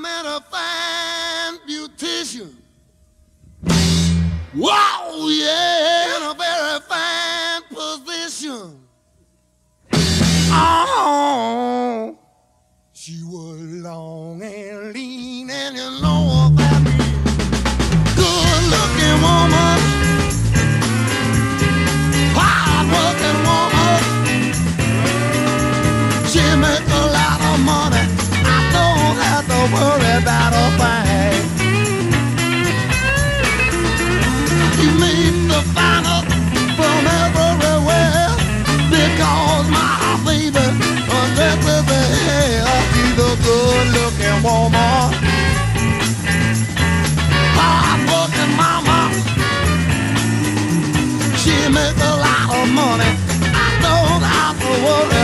met a fine beautician. Wow, yeah, in a very fine position. Oh, she was long and lean, and you know what that good looking woman, hard working woman. She make a lot of money worry about a thing. You need the finest from everywhere because my fever runs the air. She's a good-looking woman, hard-working mama. She makes a lot of money. I don't have to worry.